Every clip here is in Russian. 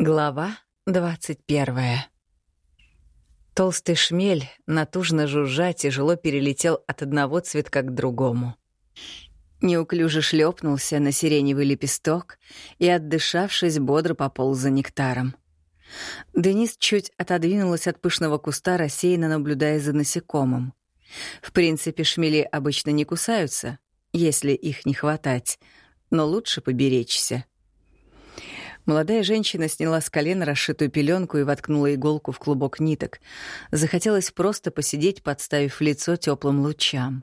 Глава двадцать первая. Толстый шмель, натужно жужжа, тяжело перелетел от одного цветка к другому. Неуклюже шлепнулся на сиреневый лепесток и, отдышавшись, бодро пополз за нектаром. Денис чуть отодвинулась от пышного куста, рассеянно наблюдая за насекомым. В принципе, шмели обычно не кусаются, если их не хватать, но лучше поберечься. Молодая женщина сняла с колена расшитую пеленку и воткнула иголку в клубок ниток. Захотелось просто посидеть, подставив лицо теплым лучам.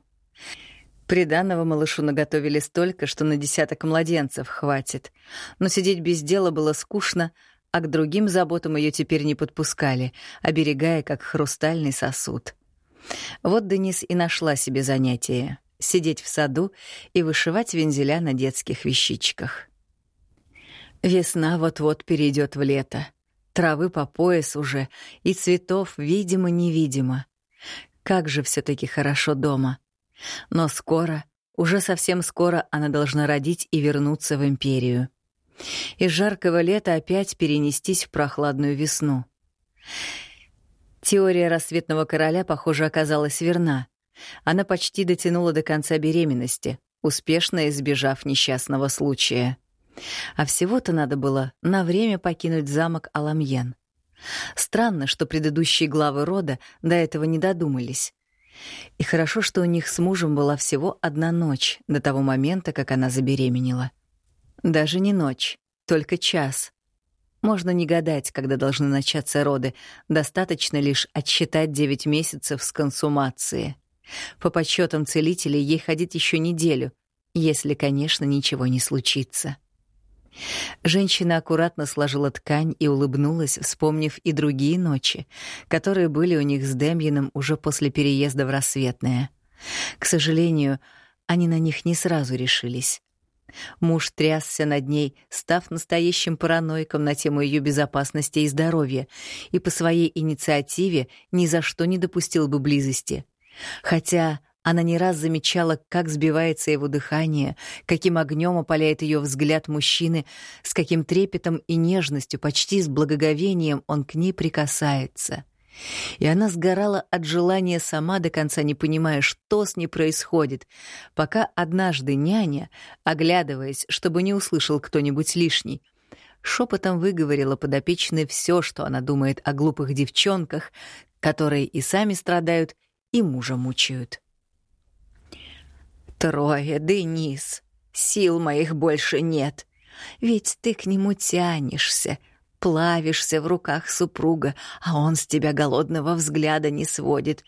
Приданного малышу наготовили столько, что на десяток младенцев хватит. Но сидеть без дела было скучно, а к другим заботам ее теперь не подпускали, оберегая как хрустальный сосуд. Вот Денис и нашла себе занятие — сидеть в саду и вышивать вензеля на детских вещичках. Весна вот-вот перейдет в лето. Травы по пояс уже, и цветов видимо-невидимо. Как же все таки хорошо дома. Но скоро, уже совсем скоро она должна родить и вернуться в империю. Из жаркого лета опять перенестись в прохладную весну. Теория рассветного короля, похоже, оказалась верна. Она почти дотянула до конца беременности, успешно избежав несчастного случая. А всего-то надо было на время покинуть замок Аламьен. Странно, что предыдущие главы рода до этого не додумались. И хорошо, что у них с мужем была всего одна ночь до того момента, как она забеременела. Даже не ночь, только час. Можно не гадать, когда должны начаться роды, достаточно лишь отсчитать 9 месяцев с консумации. По подсчетам целителей ей ходить еще неделю, если, конечно, ничего не случится. Женщина аккуратно сложила ткань и улыбнулась, вспомнив и другие ночи, которые были у них с Демьяном уже после переезда в Рассветное. К сожалению, они на них не сразу решились. Муж трясся над ней, став настоящим параноиком на тему ее безопасности и здоровья, и по своей инициативе ни за что не допустил бы близости. Хотя она не раз замечала, как сбивается его дыхание, каким огнем опаляет ее взгляд мужчины, с каким трепетом и нежностью, почти с благоговением он к ней прикасается. И она сгорала от желания сама до конца, не понимая, что с ней происходит, пока однажды няня, оглядываясь, чтобы не услышал кто-нибудь лишний, шепотом выговорила подопечной все, что она думает о глупых девчонках, которые и сами страдают, и мужа мучают. Трое, Денис. Сил моих больше нет. Ведь ты к нему тянешься, плавишься в руках супруга, а он с тебя голодного взгляда не сводит.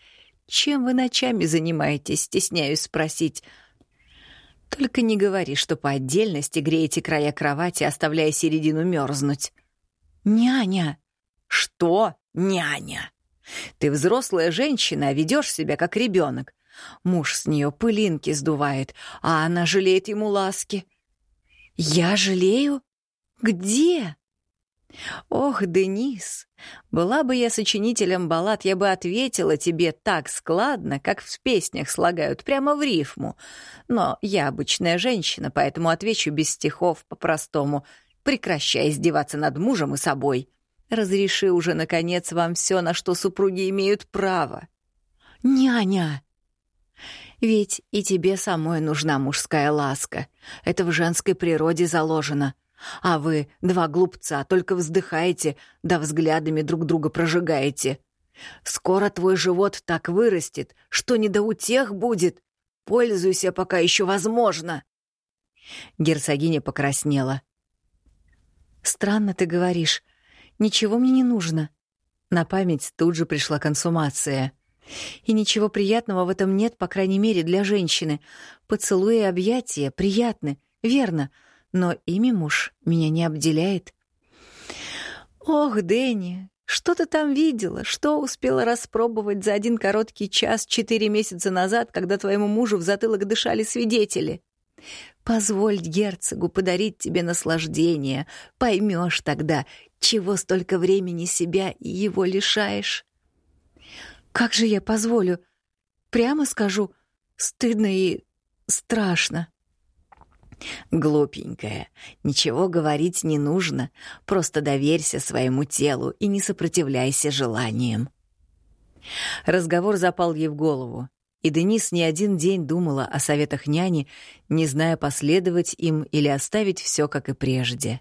Чем вы ночами занимаетесь, стесняюсь спросить. Только не говори, что по отдельности греете края кровати, оставляя середину мерзнуть. Няня! Что, няня? Ты взрослая женщина, а ведешь себя как ребенок. Муж с нее пылинки сдувает, а она жалеет ему ласки. Я жалею? Где? Ох, Денис, была бы я сочинителем баллад, я бы ответила тебе так складно, как в песнях слагают, прямо в рифму. Но я обычная женщина, поэтому отвечу без стихов по-простому. Прекращай издеваться над мужем и собой. Разреши уже, наконец, вам все, на что супруги имеют право. «Няня!» Ведь и тебе самой нужна мужская ласка. Это в женской природе заложено. А вы, два глупца, только вздыхаете, да взглядами друг друга прожигаете. Скоро твой живот так вырастет, что не до утех будет. Пользуйся, пока еще возможно. Герцогиня покраснела. «Странно ты говоришь. Ничего мне не нужно». На память тут же пришла консумация — и ничего приятного в этом нет, по крайней мере, для женщины. Поцелуи и объятия приятны, верно, но ими муж меня не обделяет. Ох, Дэнни, что ты там видела? Что успела распробовать за один короткий час четыре месяца назад, когда твоему мужу в затылок дышали свидетели? Позволь герцогу подарить тебе наслаждение. Поймешь тогда, чего столько времени себя и его лишаешь. Как же я позволю? Прямо скажу, стыдно и страшно. Глупенькая, ничего говорить не нужно, просто доверься своему телу и не сопротивляйся желаниям. Разговор запал ей в голову, и Денис не один день думала о советах няни, не зная, последовать им или оставить все как и прежде.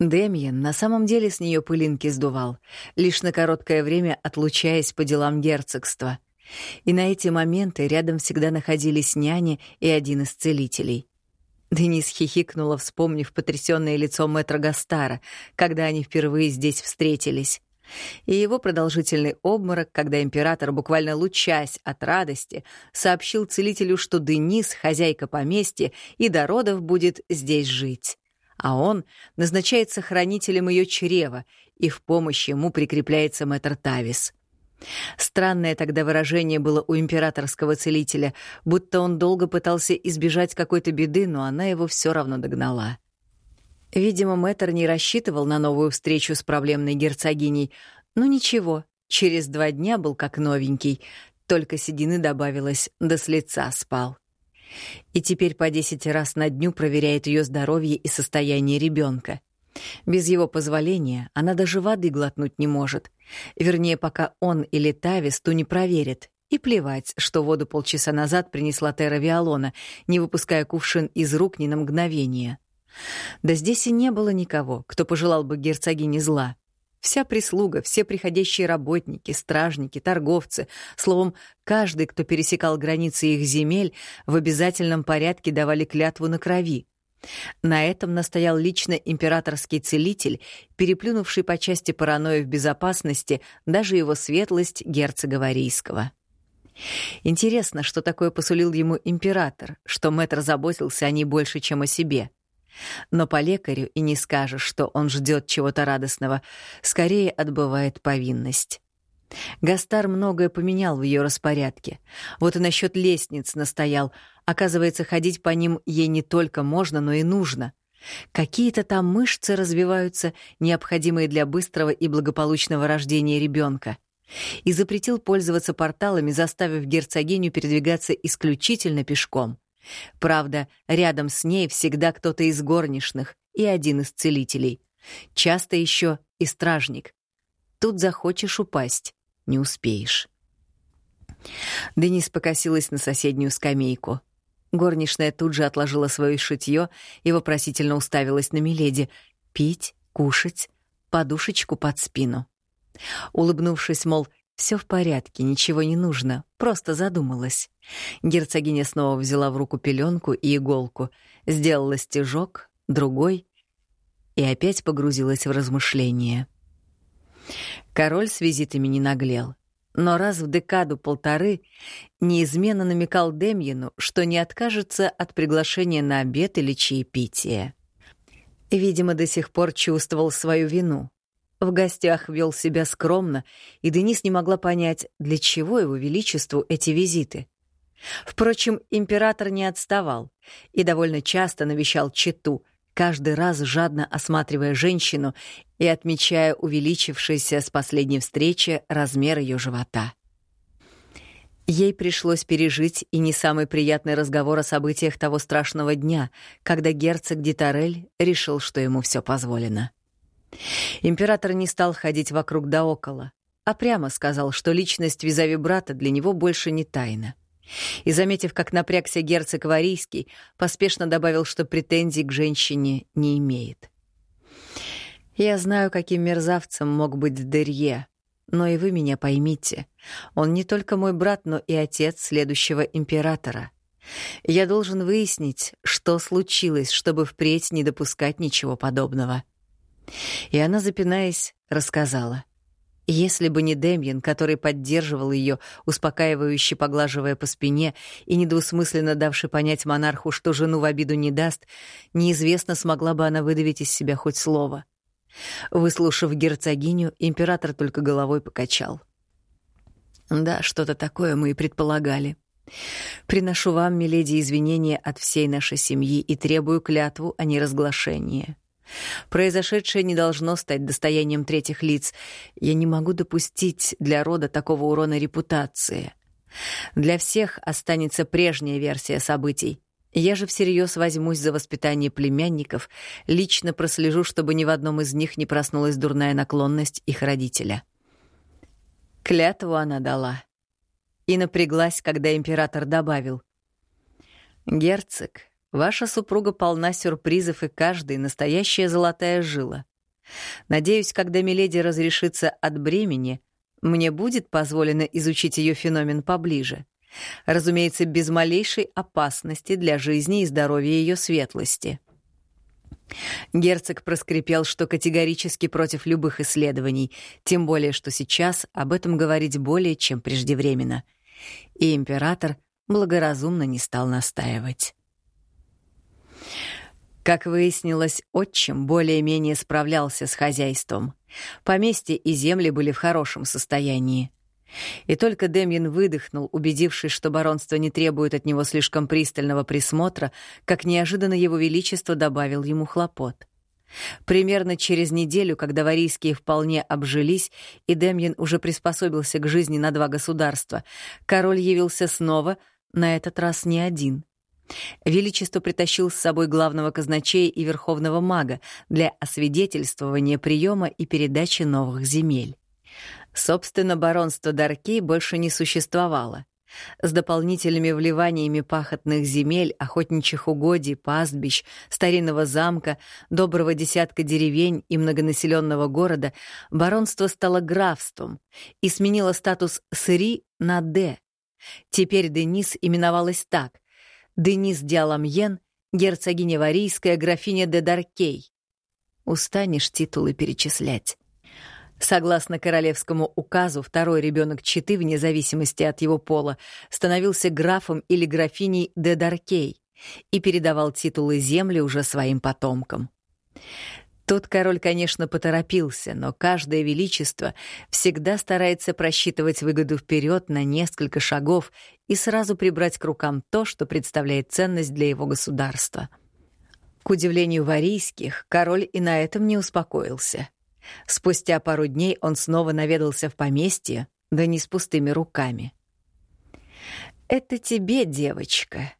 Демьян на самом деле с нее пылинки сдувал, лишь на короткое время отлучаясь по делам герцогства. И на эти моменты рядом всегда находились няни и один из целителей. Денис хихикнула, вспомнив потрясённое лицо мэтра Гастара, когда они впервые здесь встретились. И его продолжительный обморок, когда император, буквально лучась от радости, сообщил целителю, что Денис, хозяйка поместья, и до родов будет здесь жить а он назначается хранителем ее чрева, и в помощь ему прикрепляется мэтр Тавис. Странное тогда выражение было у императорского целителя, будто он долго пытался избежать какой-то беды, но она его все равно догнала. Видимо, мэтр не рассчитывал на новую встречу с проблемной герцогиней, но ничего, через два дня был как новенький, только седины добавилось, до с лица спал и теперь по десять раз на дню проверяет ее здоровье и состояние ребенка. Без его позволения она даже воды глотнуть не может. Вернее, пока он или Тавис ту не проверит. И плевать, что воду полчаса назад принесла Терра Виолона, не выпуская кувшин из рук ни на мгновение. Да здесь и не было никого, кто пожелал бы герцогине зла. Вся прислуга, все приходящие работники, стражники, торговцы, словом, каждый, кто пересекал границы их земель, в обязательном порядке давали клятву на крови. На этом настоял лично императорский целитель, переплюнувший по части паранойи в безопасности даже его светлость герцога Варийского. Интересно, что такое посулил ему император, что мэтр заботился о ней больше, чем о себе. Но по лекарю и не скажешь, что он ждет чего-то радостного, скорее отбывает повинность. Гастар многое поменял в ее распорядке. Вот и насчет лестниц настоял. Оказывается, ходить по ним ей не только можно, но и нужно. Какие-то там мышцы развиваются, необходимые для быстрого и благополучного рождения ребенка. И запретил пользоваться порталами, заставив герцогиню передвигаться исключительно пешком. Правда, рядом с ней всегда кто-то из горничных и один из целителей. Часто еще и стражник. Тут захочешь упасть, не успеешь. Денис покосилась на соседнюю скамейку. Горничная тут же отложила свое шитье и вопросительно уставилась на Миледи. Пить, кушать, подушечку под спину. Улыбнувшись, мол, все в порядке, ничего не нужно, просто задумалась. Герцогиня снова взяла в руку пеленку и иголку, сделала стежок, другой и опять погрузилась в размышления. Король с визитами не наглел, но раз в декаду-полторы неизменно намекал Демьину, что не откажется от приглашения на обед или чаепитие. Видимо, до сих пор чувствовал свою вину. В гостях вел себя скромно, и Денис не могла понять, для чего его величеству эти визиты. Впрочем, император не отставал и довольно часто навещал Читу, каждый раз жадно осматривая женщину и отмечая увеличившийся с последней встречи размер ее живота. Ей пришлось пережить и не самый приятный разговор о событиях того страшного дня, когда герцог Дитарель решил, что ему все позволено. Император не стал ходить вокруг да около, а прямо сказал, что личность визави брата для него больше не тайна. И, заметив, как напрягся герцог Варийский, поспешно добавил, что претензий к женщине не имеет. «Я знаю, каким мерзавцем мог быть Дерье, но и вы меня поймите. Он не только мой брат, но и отец следующего императора. Я должен выяснить, что случилось, чтобы впредь не допускать ничего подобного». И она, запинаясь, рассказала. Если бы не Демьян, который поддерживал ее, успокаивающе поглаживая по спине и недвусмысленно давший понять монарху, что жену в обиду не даст, неизвестно, смогла бы она выдавить из себя хоть слово. Выслушав герцогиню, император только головой покачал. «Да, что-то такое мы и предполагали. Приношу вам, миледи, извинения от всей нашей семьи и требую клятву о неразглашении. Произошедшее не должно стать достоянием третьих лиц. Я не могу допустить для рода такого урона репутации. Для всех останется прежняя версия событий. Я же всерьез возьмусь за воспитание племянников, лично прослежу, чтобы ни в одном из них не проснулась дурная наклонность их родителя. Клятву она дала. И напряглась, когда император добавил. «Герцог, ваша супруга полна сюрпризов, и каждый — настоящая золотая жила. Надеюсь, когда Миледи разрешится от бремени, мне будет позволено изучить ее феномен поближе. Разумеется, без малейшей опасности для жизни и здоровья ее светлости. Герцог проскрипел, что категорически против любых исследований, тем более, что сейчас об этом говорить более чем преждевременно. И император благоразумно не стал настаивать. Как выяснилось, отчим более-менее справлялся с хозяйством. Поместье и земли были в хорошем состоянии. И только Демьян выдохнул, убедившись, что баронство не требует от него слишком пристального присмотра, как неожиданно его величество добавил ему хлопот. Примерно через неделю, когда варийские вполне обжились, и Демьян уже приспособился к жизни на два государства, король явился снова, на этот раз не один. Величество притащил с собой главного казначея и верховного мага для освидетельствования приема и передачи новых земель. Собственно, баронство Даркей больше не существовало. С дополнительными вливаниями пахотных земель, охотничьих угодий, пастбищ, старинного замка, доброго десятка деревень и многонаселенного города баронство стало графством и сменило статус «сри» на «д». Теперь Денис именовалась так — Денис Диаламьен, герцогиня Варийская, графиня де Даркей. Устанешь титулы перечислять. Согласно королевскому указу, второй ребенок Читы, вне зависимости от его пола, становился графом или графиней де Даркей и передавал титулы земли уже своим потомкам. Тут король, конечно, поторопился, но каждое величество всегда старается просчитывать выгоду вперед на несколько шагов и сразу прибрать к рукам то, что представляет ценность для его государства. К удивлению варийских, король и на этом не успокоился — Спустя пару дней он снова наведался в поместье, да не с пустыми руками. «Это тебе, девочка», —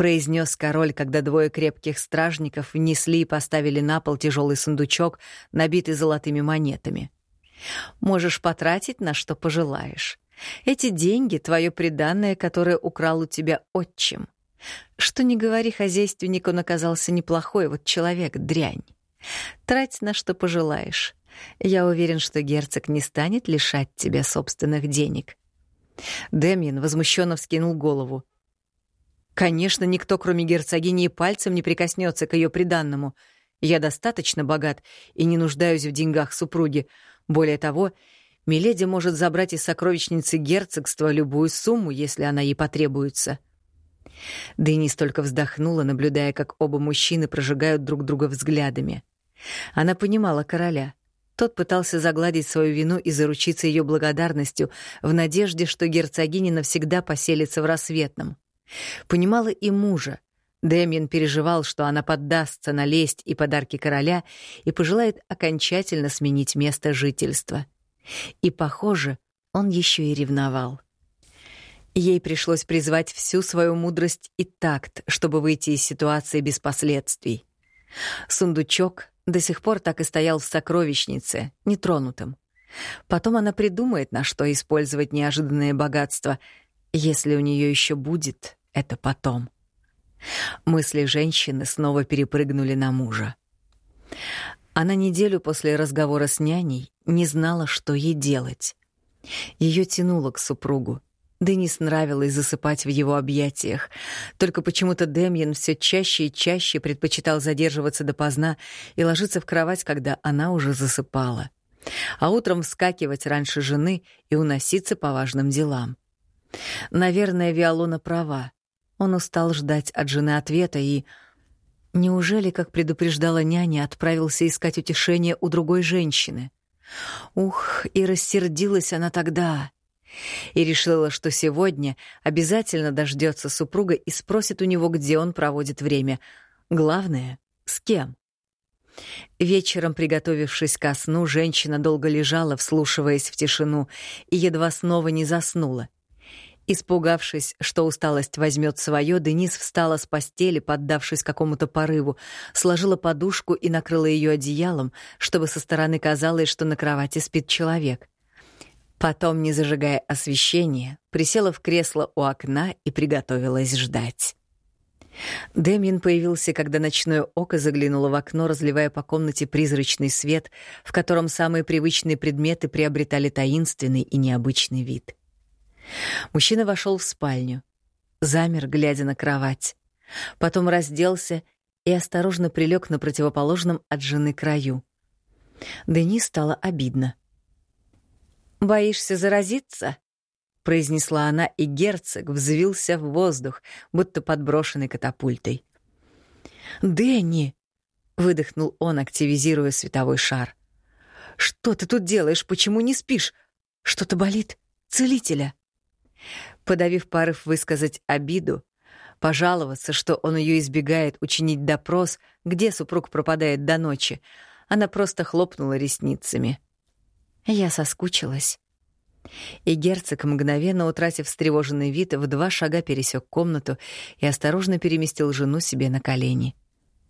произнес король, когда двое крепких стражников внесли и поставили на пол тяжелый сундучок, набитый золотыми монетами. «Можешь потратить на что пожелаешь. Эти деньги — твое приданное, которое украл у тебя отчим. Что не говори, хозяйственник он оказался неплохой, вот человек — дрянь. Трать на что пожелаешь. Я уверен, что герцог не станет лишать тебя собственных денег. Демьян возмущенно вскинул голову. Конечно, никто, кроме герцогини, пальцем не прикоснется к ее приданному. Я достаточно богат и не нуждаюсь в деньгах супруги. Более того, Миледи может забрать из сокровищницы герцогства любую сумму, если она ей потребуется. Денис только вздохнула, наблюдая, как оба мужчины прожигают друг друга взглядами. Она понимала короля. Тот пытался загладить свою вину и заручиться ее благодарностью в надежде, что герцогиня навсегда поселится в рассветном. Понимала и мужа. Дэмьен переживал, что она поддастся на лесть и подарки короля и пожелает окончательно сменить место жительства. И, похоже, он еще и ревновал. Ей пришлось призвать всю свою мудрость и такт, чтобы выйти из ситуации без последствий. Сундучок до сих пор так и стоял в сокровищнице, нетронутым. Потом она придумает, на что использовать неожиданное богатство, если у нее еще будет это потом. Мысли женщины снова перепрыгнули на мужа. Она неделю после разговора с няней не знала, что ей делать. Ее тянуло к супругу. Денис нравилось засыпать в его объятиях. Только почему-то Демьян все чаще и чаще предпочитал задерживаться допоздна и ложиться в кровать, когда она уже засыпала. А утром вскакивать раньше жены и уноситься по важным делам. Наверное, Виолона права. Он устал ждать от жены ответа и... Неужели, как предупреждала няня, отправился искать утешение у другой женщины? Ух, и рассердилась она тогда и решила, что сегодня обязательно дождется супруга и спросит у него, где он проводит время. Главное — с кем. Вечером, приготовившись ко сну, женщина долго лежала, вслушиваясь в тишину, и едва снова не заснула. Испугавшись, что усталость возьмет свое, Денис встала с постели, поддавшись какому-то порыву, сложила подушку и накрыла ее одеялом, чтобы со стороны казалось, что на кровати спит человек. Потом, не зажигая освещение, присела в кресло у окна и приготовилась ждать. Дэмин появился, когда ночное око заглянуло в окно, разливая по комнате призрачный свет, в котором самые привычные предметы приобретали таинственный и необычный вид — Мужчина вошел в спальню, замер, глядя на кровать. Потом разделся и осторожно прилег на противоположном от жены краю. Дени стало обидно. «Боишься заразиться?» — произнесла она, и герцог взвился в воздух, будто подброшенный катапультой. «Дэнни!» — выдохнул он, активизируя световой шар. «Что ты тут делаешь? Почему не спишь? Что-то болит? Целителя!» Подавив порыв высказать обиду, пожаловаться, что он ее избегает, учинить допрос, где супруг пропадает до ночи, она просто хлопнула ресницами. Я соскучилась. И герцог, мгновенно утратив встревоженный вид, в два шага пересек комнату и осторожно переместил жену себе на колени.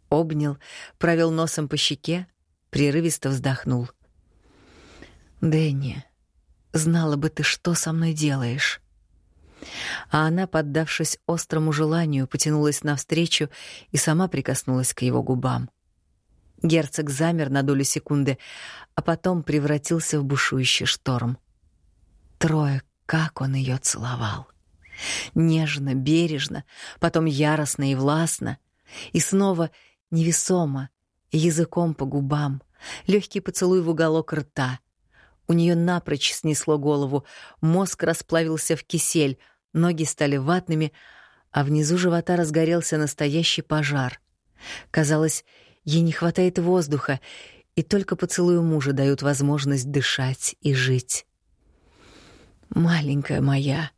Обнял, провел носом по щеке, прерывисто вздохнул. «Дэнни, знала бы ты, что со мной делаешь». А она, поддавшись острому желанию, потянулась навстречу и сама прикоснулась к его губам. Герцог замер на долю секунды, а потом превратился в бушующий шторм. Трое, как он ее целовал. Нежно, бережно, потом яростно и властно, и снова невесомо, языком по губам, легкий поцелуй в уголок рта. У нее напрочь снесло голову, мозг расплавился в кисель, ноги стали ватными, а внизу живота разгорелся настоящий пожар. Казалось, ей не хватает воздуха, и только поцелуи мужа дают возможность дышать и жить. «Маленькая моя».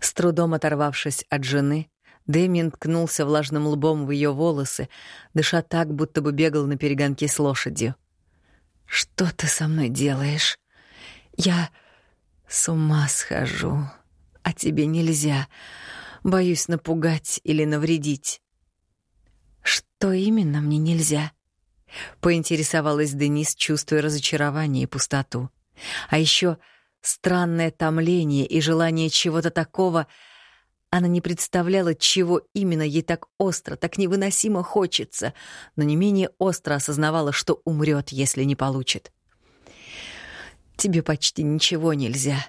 С трудом оторвавшись от жены, Дэмин ткнулся влажным лбом в ее волосы, дыша так, будто бы бегал на перегонки с лошадью. «Что ты со мной делаешь? Я с ума схожу» а тебе нельзя. Боюсь напугать или навредить». «Что именно мне нельзя?» — поинтересовалась Денис, чувствуя разочарование и пустоту. А еще странное томление и желание чего-то такого. Она не представляла, чего именно ей так остро, так невыносимо хочется, но не менее остро осознавала, что умрет, если не получит. «Тебе почти ничего нельзя»,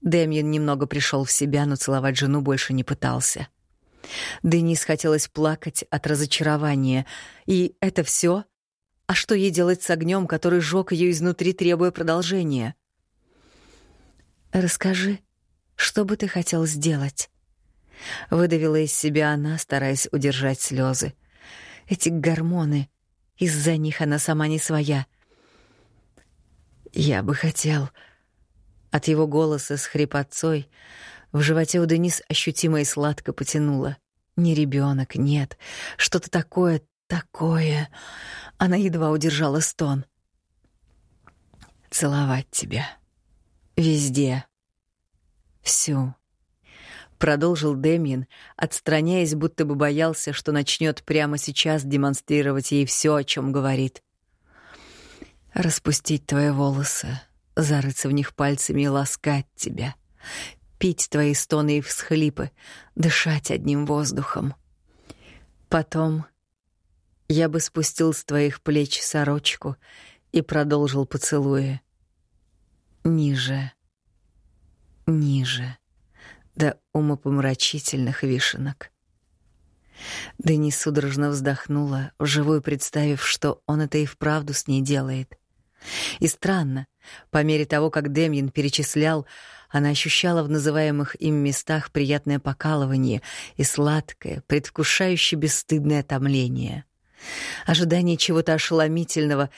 Дэмьен немного пришел в себя, но целовать жену больше не пытался. Денис хотелось плакать от разочарования. И это все? А что ей делать с огнем, который жёг ее изнутри, требуя продолжения? «Расскажи, что бы ты хотел сделать?» Выдавила из себя она, стараясь удержать слезы. Эти гормоны, из-за них она сама не своя. «Я бы хотел...» От его голоса с хрипотцой в животе у Денис ощутимо и сладко потянуло. Не ребенок, нет, что-то такое, такое. Она едва удержала стон. Целовать тебя. Везде. Всю. Продолжил Демьян, отстраняясь, будто бы боялся, что начнет прямо сейчас демонстрировать ей все, о чем говорит. Распустить твои волосы, зарыться в них пальцами и ласкать тебя, пить твои стоны и всхлипы, дышать одним воздухом. Потом я бы спустил с твоих плеч сорочку и продолжил поцелуи. Ниже, ниже, до умопомрачительных вишенок. Денис судорожно вздохнула, вживую представив, что он это и вправду с ней делает. И странно, по мере того, как Демьян перечислял, она ощущала в называемых им местах приятное покалывание и сладкое, предвкушающее бесстыдное томление. Ожидание чего-то ошеломительного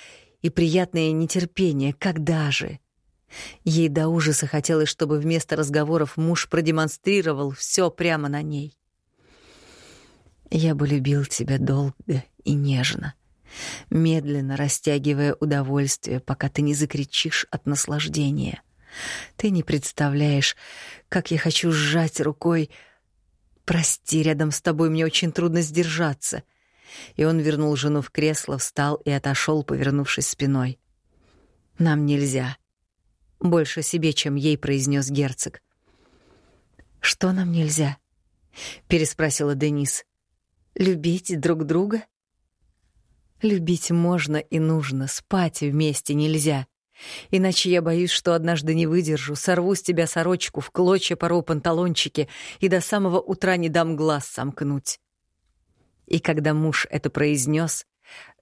и приятное нетерпение. Когда же? Ей до ужаса хотелось, чтобы вместо разговоров муж продемонстрировал все прямо на ней. «Я бы любил тебя долго и нежно», медленно растягивая удовольствие, пока ты не закричишь от наслаждения. Ты не представляешь, как я хочу сжать рукой. Прости, рядом с тобой мне очень трудно сдержаться. И он вернул жену в кресло, встал и отошел, повернувшись спиной. Нам нельзя. Больше себе, чем ей произнес герцог. Что нам нельзя? переспросила Денис. Любить друг друга? Любить можно и нужно, спать вместе нельзя. Иначе я боюсь, что однажды не выдержу, сорву с тебя сорочку, в клочья пору панталончики и до самого утра не дам глаз сомкнуть. И когда муж это произнес,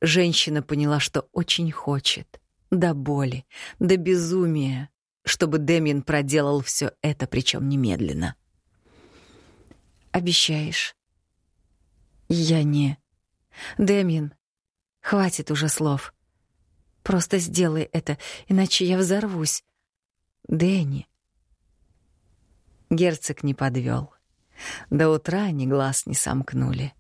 женщина поняла, что очень хочет. До боли, до безумия, чтобы Демин проделал все это, причем немедленно. «Обещаешь?» «Я не...» «Демин, хватит уже слов». Просто сделай это, иначе я взорвусь. Дэнни. Герцог не подвел. До утра они глаз не сомкнули.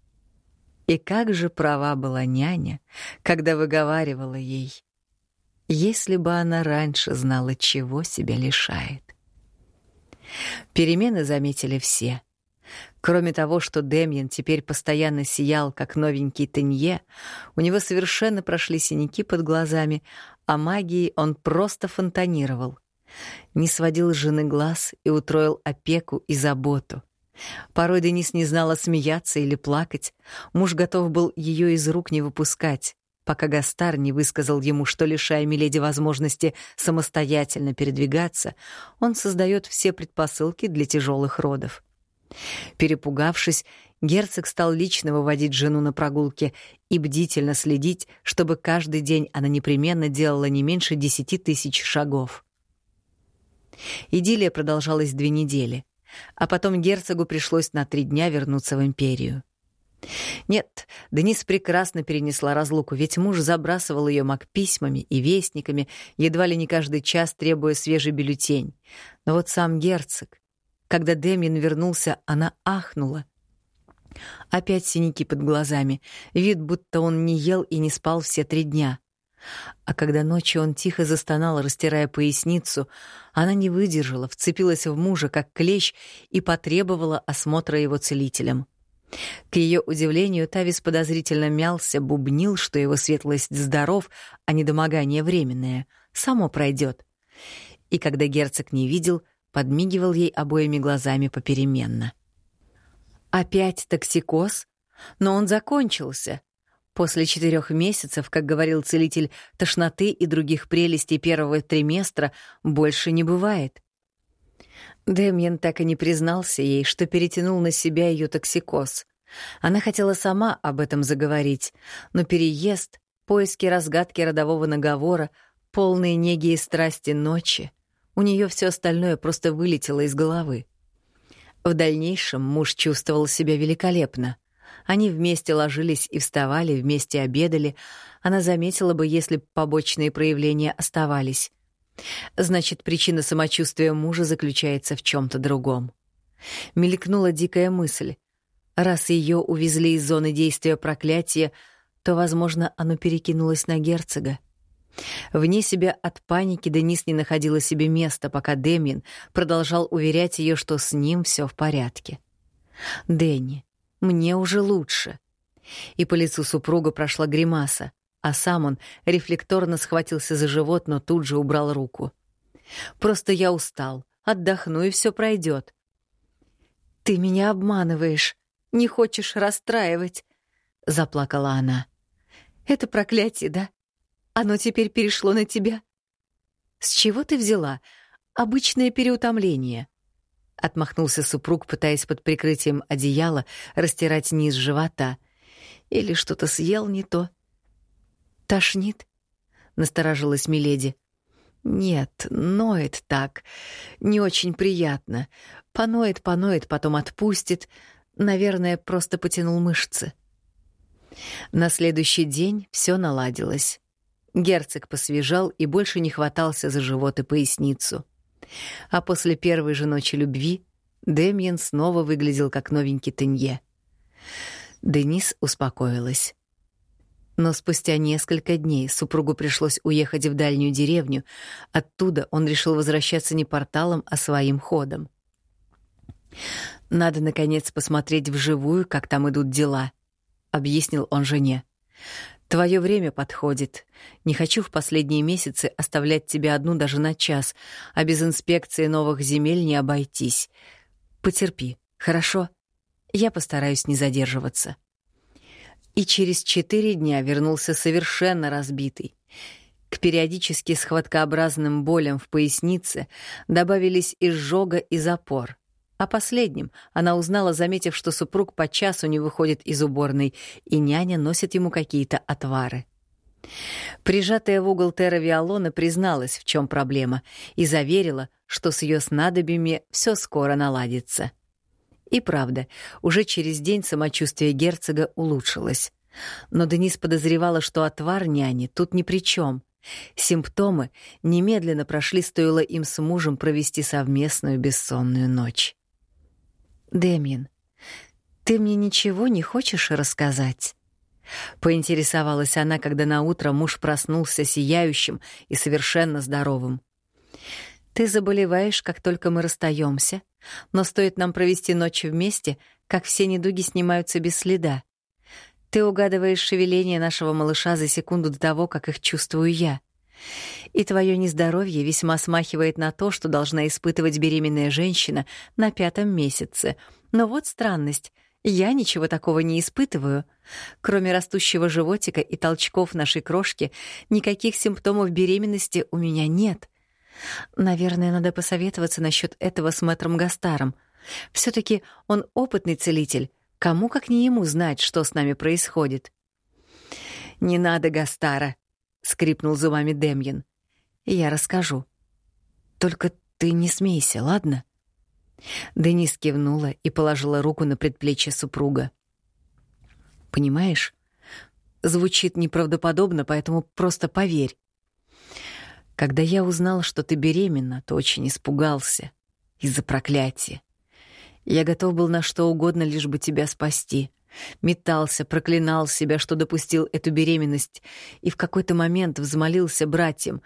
И как же права была няня, когда выговаривала ей, если бы она раньше знала, чего себя лишает. Перемены заметили все — Кроме того, что Демьян теперь постоянно сиял, как новенький Тенье, у него совершенно прошли синяки под глазами, а магией он просто фонтанировал. Не сводил жены глаз и утроил опеку и заботу. Порой Денис не знала, смеяться или плакать. Муж готов был ее из рук не выпускать, пока Гастар не высказал ему, что, лишая Миледи возможности самостоятельно передвигаться, он создает все предпосылки для тяжелых родов. Перепугавшись, герцог стал лично выводить жену на прогулки и бдительно следить, чтобы каждый день она непременно делала не меньше десяти тысяч шагов. Идиллия продолжалась две недели, а потом герцогу пришлось на три дня вернуться в империю. Нет, Денис прекрасно перенесла разлуку, ведь муж забрасывал ее мак письмами и вестниками, едва ли не каждый час требуя свежий бюллетень. Но вот сам герцог, когда Дэмин вернулся, она ахнула. Опять синяки под глазами, вид, будто он не ел и не спал все три дня. А когда ночью он тихо застонал, растирая поясницу, она не выдержала, вцепилась в мужа, как клещ, и потребовала осмотра его целителем. К ее удивлению, Тавис подозрительно мялся, бубнил, что его светлость здоров, а недомогание временное, само пройдет. И когда герцог не видел, подмигивал ей обоими глазами попеременно. Опять токсикоз? Но он закончился. После четырех месяцев, как говорил целитель, тошноты и других прелестей первого триместра больше не бывает. Дэмьен так и не признался ей, что перетянул на себя ее токсикоз. Она хотела сама об этом заговорить, но переезд, поиски разгадки родового наговора, полные неги и страсти ночи у нее все остальное просто вылетело из головы. В дальнейшем муж чувствовал себя великолепно. Они вместе ложились и вставали, вместе обедали. Она заметила бы, если побочные проявления оставались. Значит, причина самочувствия мужа заключается в чем то другом. Мелькнула дикая мысль. Раз ее увезли из зоны действия проклятия, то, возможно, оно перекинулось на герцога. Вне себя от паники Денис не находила себе места, пока Демин продолжал уверять ее, что с ним все в порядке. «Дэнни, мне уже лучше». И по лицу супруга прошла гримаса, а сам он рефлекторно схватился за живот, но тут же убрал руку. «Просто я устал. Отдохну, и все пройдет. «Ты меня обманываешь. Не хочешь расстраивать», — заплакала она. «Это проклятие, да? Оно теперь перешло на тебя. С чего ты взяла? Обычное переутомление. Отмахнулся супруг, пытаясь под прикрытием одеяла растирать низ живота. Или что-то съел не то. Тошнит? Насторожилась Миледи. Нет, ноет так. Не очень приятно. Поноет, поноет, потом отпустит. Наверное, просто потянул мышцы. На следующий день все наладилось. Герцог посвежал и больше не хватался за живот и поясницу. А после первой же ночи любви Демьян снова выглядел как новенький Тенье. Денис успокоилась. Но спустя несколько дней супругу пришлось уехать в дальнюю деревню. Оттуда он решил возвращаться не порталом, а своим ходом. «Надо, наконец, посмотреть вживую, как там идут дела», — объяснил он жене. «Твое время подходит. Не хочу в последние месяцы оставлять тебя одну даже на час, а без инспекции новых земель не обойтись. Потерпи, хорошо? Я постараюсь не задерживаться» и через четыре дня вернулся совершенно разбитый. К периодически схваткообразным болям в пояснице добавились изжога и запор. О последнем она узнала, заметив, что супруг по часу не выходит из уборной, и няня носит ему какие-то отвары. Прижатая в угол Терра Виолона призналась, в чем проблема, и заверила, что с ее снадобьями все скоро наладится. И правда, уже через день самочувствие герцога улучшилось. Но Денис подозревала, что отвар няни тут ни при чем. Симптомы немедленно прошли, стоило им с мужем провести совместную бессонную ночь. «Дэмин, ты мне ничего не хочешь рассказать?» Поинтересовалась она, когда наутро муж проснулся сияющим и совершенно здоровым. Ты заболеваешь, как только мы расстаемся, но стоит нам провести ночь вместе, как все недуги снимаются без следа. Ты угадываешь шевеление нашего малыша за секунду до того, как их чувствую я. И твое нездоровье весьма смахивает на то, что должна испытывать беременная женщина на пятом месяце. Но вот странность. Я ничего такого не испытываю. Кроме растущего животика и толчков нашей крошки, никаких симптомов беременности у меня нет. Наверное, надо посоветоваться насчет этого с мэтром Гастаром. все таки он опытный целитель. Кому, как не ему, знать, что с нами происходит? «Не надо Гастара», — скрипнул зубами Демьян. «Я расскажу. Только ты не смейся, ладно?» Денис кивнула и положила руку на предплечье супруга. «Понимаешь, звучит неправдоподобно, поэтому просто поверь. Когда я узнал, что ты беременна, то очень испугался. Из-за проклятия. Я готов был на что угодно, лишь бы тебя спасти. Метался, проклинал себя, что допустил эту беременность, и в какой-то момент взмолился братьям.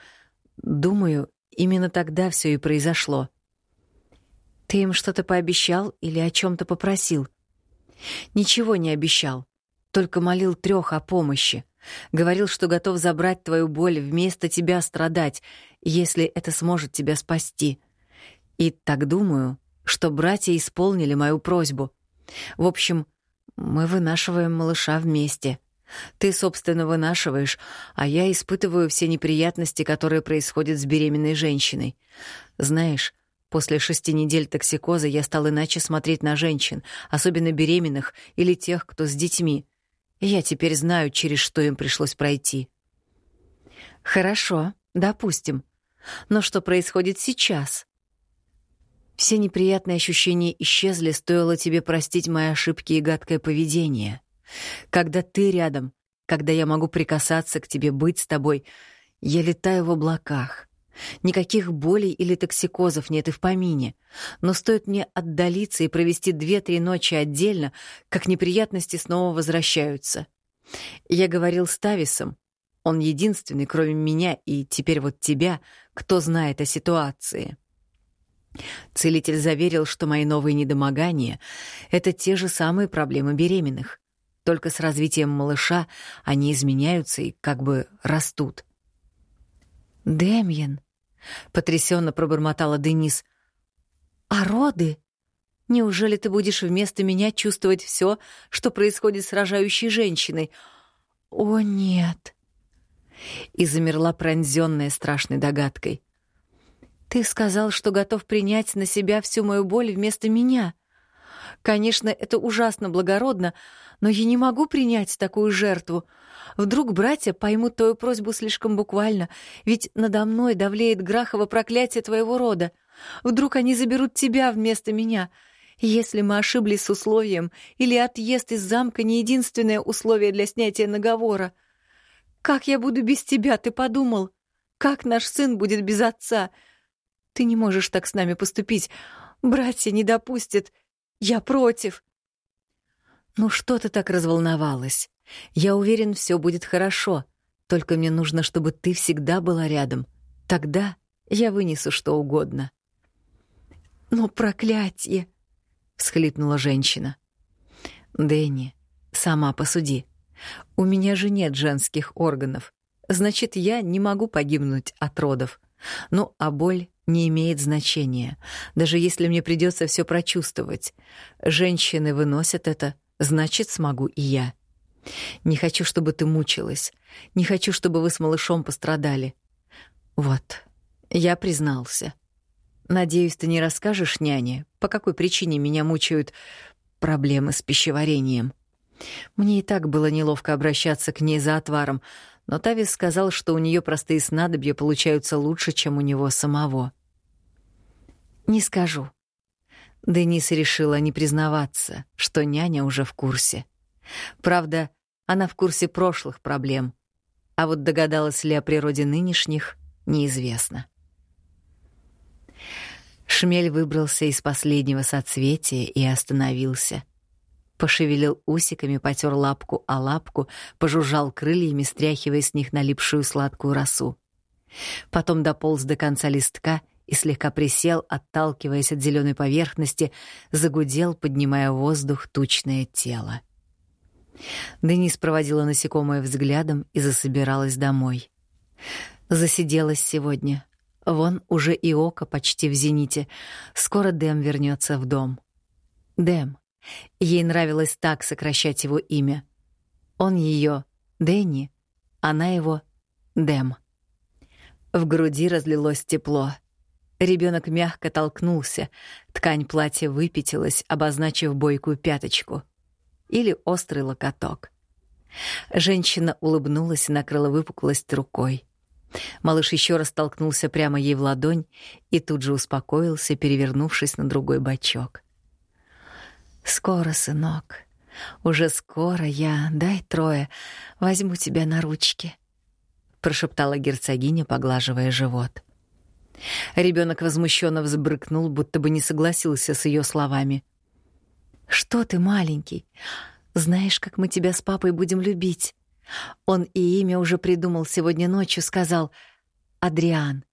Думаю, именно тогда все и произошло. Ты им что-то пообещал или о чем то попросил? Ничего не обещал, только молил трех о помощи. Говорил, что готов забрать твою боль, вместо тебя страдать, если это сможет тебя спасти. И так думаю, что братья исполнили мою просьбу. В общем, мы вынашиваем малыша вместе. Ты, собственно, вынашиваешь, а я испытываю все неприятности, которые происходят с беременной женщиной. Знаешь, после шести недель токсикоза я стал иначе смотреть на женщин, особенно беременных или тех, кто с детьми. Я теперь знаю, через что им пришлось пройти. Хорошо, допустим. Но что происходит сейчас? Все неприятные ощущения исчезли, стоило тебе простить мои ошибки и гадкое поведение. Когда ты рядом, когда я могу прикасаться к тебе, быть с тобой, я летаю в облаках. Никаких болей или токсикозов нет и в помине. Но стоит мне отдалиться и провести две-три ночи отдельно, как неприятности снова возвращаются. Я говорил с Тависом. Он единственный, кроме меня и теперь вот тебя, кто знает о ситуации. Целитель заверил, что мои новые недомогания — это те же самые проблемы беременных. Только с развитием малыша они изменяются и как бы растут. «Демьян», — потрясенно пробормотала Денис, — «а роды? Неужели ты будешь вместо меня чувствовать все, что происходит с рожающей женщиной? О, нет!» И замерла пронзенная страшной догадкой. «Ты сказал, что готов принять на себя всю мою боль вместо меня. Конечно, это ужасно благородно, но я не могу принять такую жертву. Вдруг братья поймут твою просьбу слишком буквально, ведь надо мной давлеет Грахово проклятие твоего рода. Вдруг они заберут тебя вместо меня. Если мы ошиблись с условием, или отъезд из замка не единственное условие для снятия наговора. Как я буду без тебя, ты подумал? Как наш сын будет без отца? Ты не можешь так с нами поступить. Братья не допустят. Я против. Ну что ты так разволновалась? Я уверен, все будет хорошо. Только мне нужно, чтобы ты всегда была рядом. Тогда я вынесу что угодно. Но проклятие! всхлипнула женщина. Дэнни, сама посуди. У меня же нет женских органов. Значит, я не могу погибнуть от родов. Ну, а боль не имеет значения, даже если мне придется все прочувствовать. Женщины выносят это, значит, смогу и я. Не хочу, чтобы ты мучилась. Не хочу, чтобы вы с малышом пострадали. Вот, я признался. Надеюсь, ты не расскажешь няне, по какой причине меня мучают проблемы с пищеварением. Мне и так было неловко обращаться к ней за отваром, но Тавис сказал, что у нее простые снадобья получаются лучше, чем у него самого. «Не скажу». Денис решила не признаваться, что няня уже в курсе. Правда, она в курсе прошлых проблем, а вот догадалась ли о природе нынешних, неизвестно. Шмель выбрался из последнего соцветия и остановился — пошевелил усиками, потер лапку о лапку, пожужжал крыльями, стряхивая с них налипшую сладкую росу. Потом дополз до конца листка и слегка присел, отталкиваясь от зеленой поверхности, загудел, поднимая в воздух тучное тело. Денис проводила насекомое взглядом и засобиралась домой. Засиделась сегодня. Вон уже и око почти в зените. Скоро Дэм вернется в дом. Дэм. Ей нравилось так сокращать его имя. Он ее Дэнни, она его Дэм. В груди разлилось тепло. Ребенок мягко толкнулся, ткань платья выпятилась, обозначив бойкую пяточку. Или острый локоток. Женщина улыбнулась и накрыла выпуклость рукой. Малыш еще раз толкнулся прямо ей в ладонь и тут же успокоился, перевернувшись на другой бочок. Скоро, сынок, уже скоро я, дай трое, возьму тебя на ручки, прошептала герцогиня, поглаживая живот. Ребенок возмущенно взбрыкнул, будто бы не согласился с ее словами. Что ты, маленький? Знаешь, как мы тебя с папой будем любить? Он и имя уже придумал сегодня ночью, сказал Адриан.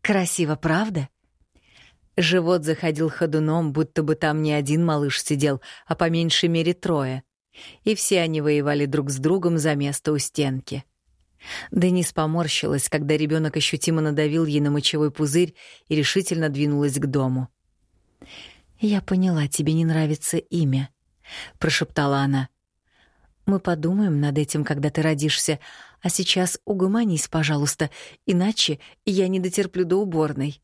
Красиво, правда? Живот заходил ходуном, будто бы там не один малыш сидел, а по меньшей мере трое. И все они воевали друг с другом за место у стенки. Денис поморщилась, когда ребенок ощутимо надавил ей на мочевой пузырь и решительно двинулась к дому. «Я поняла, тебе не нравится имя», — прошептала она. «Мы подумаем над этим, когда ты родишься, а сейчас угомонись, пожалуйста, иначе я не дотерплю до уборной»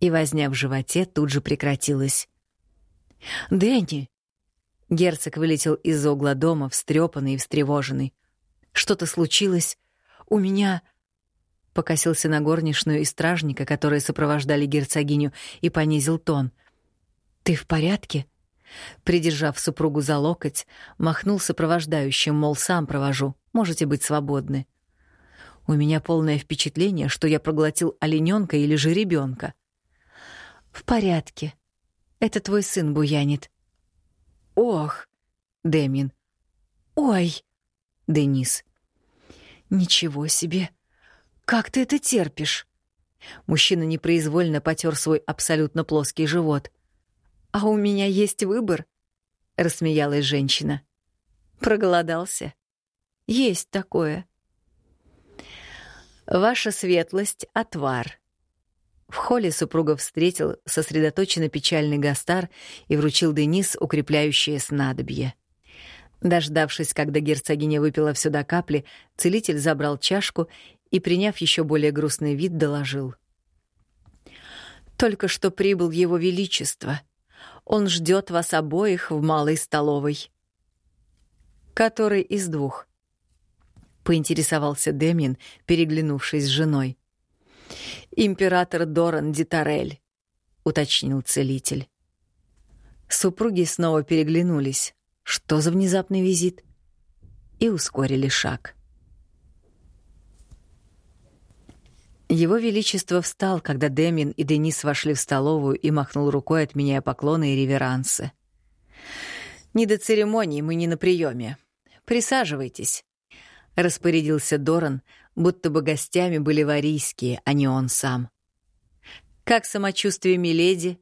и возня в животе тут же прекратилась. «Дэнни!» Герцог вылетел из угла дома, встрепанный и встревоженный. «Что-то случилось? У меня...» Покосился на горничную и стражника, которые сопровождали герцогиню, и понизил тон. «Ты в порядке?» Придержав супругу за локоть, махнул сопровождающим, мол, сам провожу, можете быть свободны. У меня полное впечатление, что я проглотил олененка или же ребенка. «В порядке. Это твой сын буянит». «Ох!» — Демин. «Ой!» — Денис. «Ничего себе! Как ты это терпишь?» Мужчина непроизвольно потер свой абсолютно плоский живот. «А у меня есть выбор?» — рассмеялась женщина. «Проголодался?» «Есть такое». «Ваша светлость — отвар», в холле супруга встретил сосредоточенно печальный Гастар и вручил Денис укрепляющее снадобье. Дождавшись, когда герцогиня выпила все до капли, целитель забрал чашку и, приняв еще более грустный вид, доложил. «Только что прибыл его величество. Он ждет вас обоих в малой столовой». «Который из двух?» — поинтересовался Демин, переглянувшись с женой. «Император Доран Дитарель», — уточнил целитель. Супруги снова переглянулись. Что за внезапный визит? И ускорили шаг. Его Величество встал, когда Демин и Денис вошли в столовую и махнул рукой, отменяя поклоны и реверансы. «Не до церемоний, мы не на приеме. Присаживайтесь», — распорядился Доран, будто бы гостями были варийские, а не он сам. «Как самочувствие Миледи?»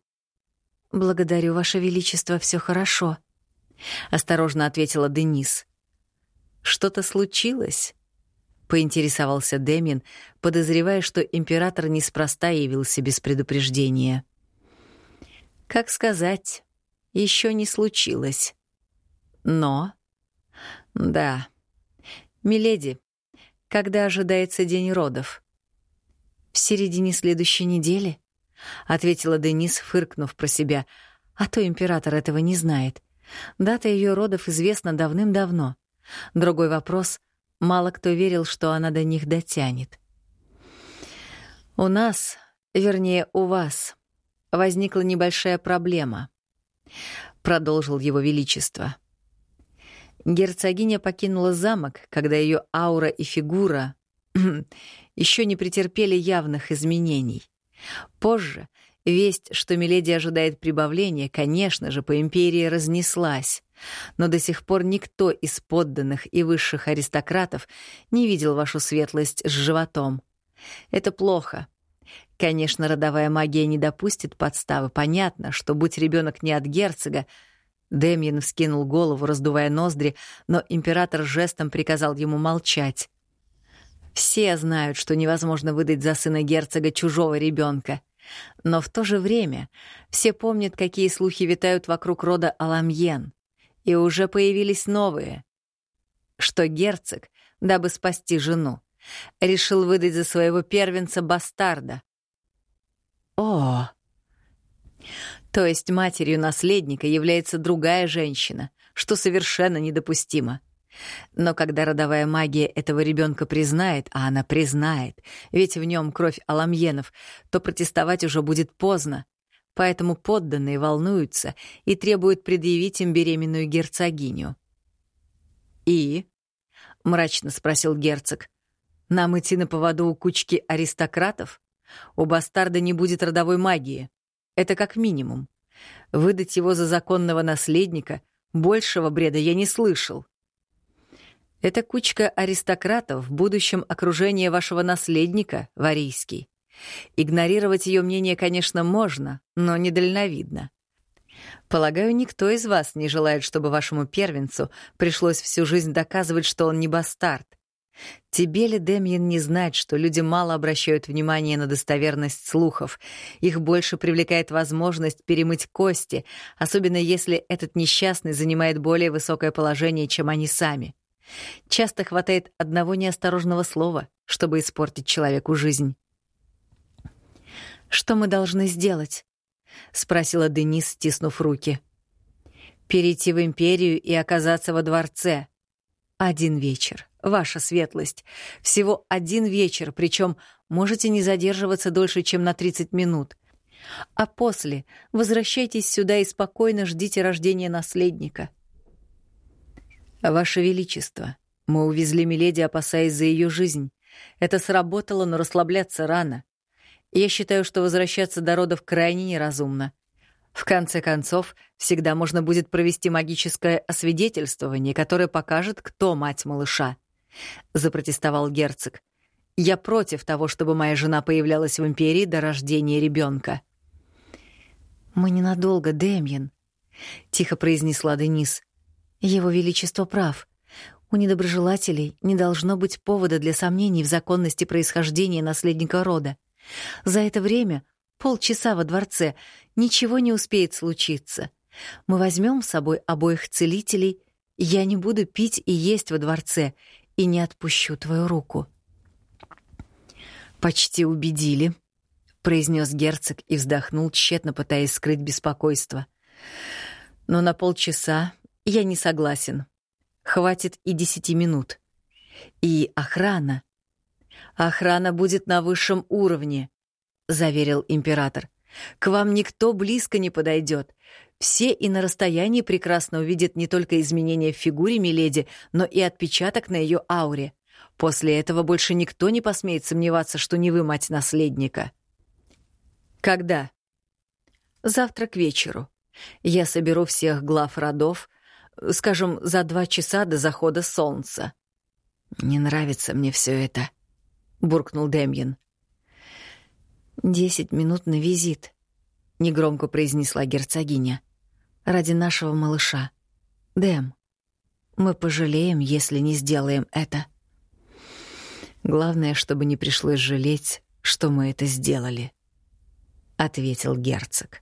«Благодарю, Ваше Величество, все хорошо», — осторожно ответила Денис. «Что-то случилось?» — поинтересовался Демин, подозревая, что император неспроста явился без предупреждения. «Как сказать, еще не случилось. Но...» «Да. Миледи, когда ожидается день родов?» «В середине следующей недели», — ответила Денис, фыркнув про себя, «а то император этого не знает. Дата ее родов известна давным-давно. Другой вопрос — мало кто верил, что она до них дотянет. «У нас, вернее, у вас, возникла небольшая проблема», — продолжил его величество. Герцогиня покинула замок, когда ее аура и фигура еще не претерпели явных изменений. Позже Весть, что Миледи ожидает прибавления, конечно же, по империи разнеслась. Но до сих пор никто из подданных и высших аристократов не видел вашу светлость с животом. Это плохо. Конечно, родовая магия не допустит подставы. Понятно, что будь ребенок не от герцога, Демьян вскинул голову, раздувая ноздри, но император жестом приказал ему молчать. Все знают, что невозможно выдать за сына герцога чужого ребенка. Но в то же время все помнят, какие слухи витают вокруг рода Аламьен, и уже появились новые. Что герцог, дабы спасти жену, решил выдать за своего первенца бастарда. О! То есть матерью наследника является другая женщина, что совершенно недопустимо. Но когда родовая магия этого ребенка признает, а она признает, ведь в нем кровь аламьенов, то протестовать уже будет поздно. Поэтому подданные волнуются и требуют предъявить им беременную герцогиню. «И?» — мрачно спросил герцог. «Нам идти на поводу у кучки аристократов? У бастарда не будет родовой магии. Это как минимум. Выдать его за законного наследника — большего бреда я не слышал». Это кучка аристократов в будущем окружение вашего наследника, Варийский. Игнорировать ее мнение, конечно, можно, но недальновидно. Полагаю, никто из вас не желает, чтобы вашему первенцу пришлось всю жизнь доказывать, что он не бастард. Тебе ли, Демьян, не знать, что люди мало обращают внимание на достоверность слухов? Их больше привлекает возможность перемыть кости, особенно если этот несчастный занимает более высокое положение, чем они сами. Часто хватает одного неосторожного слова, чтобы испортить человеку жизнь. «Что мы должны сделать?» — спросила Денис, стиснув руки. «Перейти в империю и оказаться во дворце. Один вечер, ваша светлость. Всего один вечер, причем можете не задерживаться дольше, чем на 30 минут. А после возвращайтесь сюда и спокойно ждите рождения наследника. «Ваше Величество, мы увезли Миледи, опасаясь за ее жизнь. Это сработало, но расслабляться рано. Я считаю, что возвращаться до родов крайне неразумно. В конце концов, всегда можно будет провести магическое освидетельствование, которое покажет, кто мать малыша», — запротестовал герцог. «Я против того, чтобы моя жена появлялась в Империи до рождения ребенка. «Мы ненадолго, Демьян», — тихо произнесла Денис. Его Величество прав. У недоброжелателей не должно быть повода для сомнений в законности происхождения наследника рода. За это время, полчаса во дворце, ничего не успеет случиться. Мы возьмем с собой обоих целителей, я не буду пить и есть во дворце и не отпущу твою руку. «Почти убедили», — произнес герцог и вздохнул, тщетно пытаясь скрыть беспокойство. «Но на полчаса я не согласен. Хватит и десяти минут. И охрана. Охрана будет на высшем уровне, заверил император. К вам никто близко не подойдет. Все и на расстоянии прекрасно увидят не только изменения в фигуре Миледи, но и отпечаток на ее ауре. После этого больше никто не посмеет сомневаться, что не вы мать наследника. Когда? Завтра к вечеру. Я соберу всех глав родов, скажем, за два часа до захода солнца. «Не нравится мне все это», — буркнул Демьян. «Десять минут на визит», — негромко произнесла герцогиня. «Ради нашего малыша. Дэм, мы пожалеем, если не сделаем это». «Главное, чтобы не пришлось жалеть, что мы это сделали», — ответил герцог.